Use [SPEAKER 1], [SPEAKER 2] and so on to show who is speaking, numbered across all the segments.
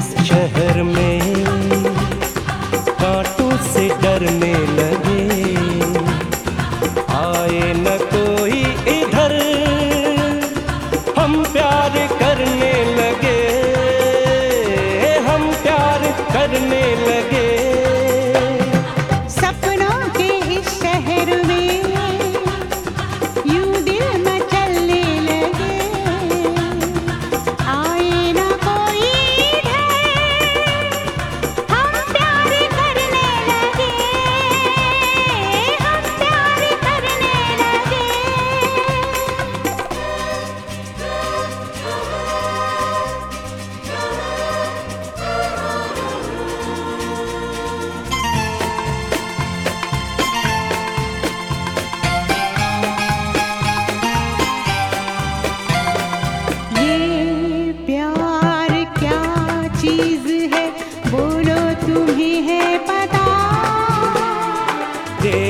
[SPEAKER 1] इस शहर में कांटों से डरने लगे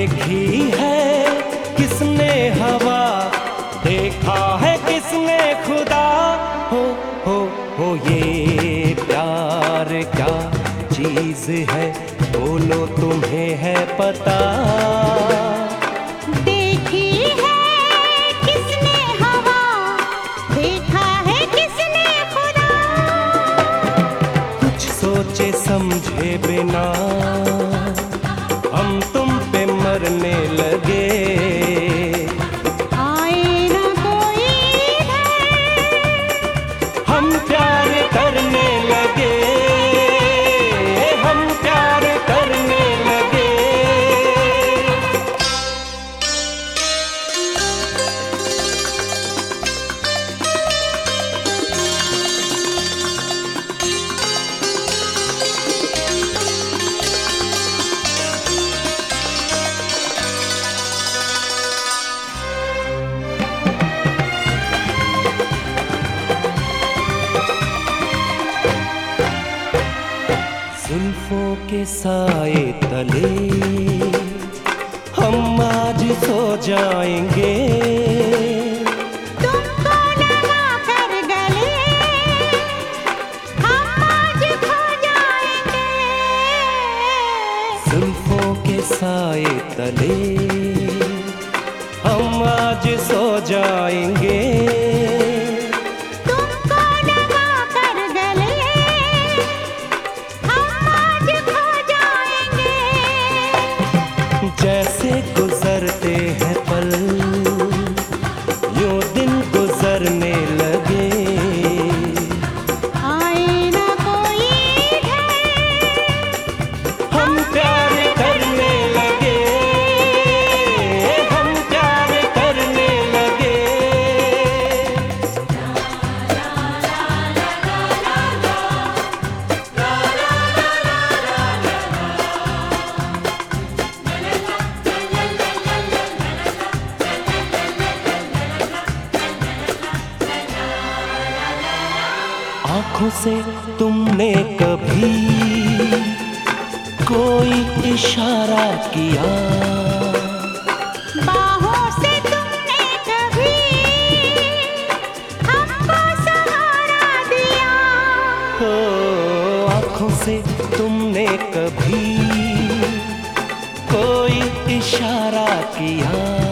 [SPEAKER 2] देखी है? किसने हवा देखा है? किसने खुदा?
[SPEAKER 1] हो हो
[SPEAKER 2] हो ये प्यार
[SPEAKER 1] क्या चीज़ है? बोलो तुम्हें है पता। समझे बिना। के साए तले। हम आज सो जाएँगे।
[SPEAKER 2] तुमको लगा कर गले। हम आज खो जाएँगे।
[SPEAKER 1] जुल्फों के साए तले। हम आज सो जाएँगे। आँखों से तुमने कभी कोई इशारा किया?
[SPEAKER 2] बाहों से तुमने कभी हमको सहारा दिया।
[SPEAKER 1] हो आँखों से तुमने कभी कोई इशारा किया?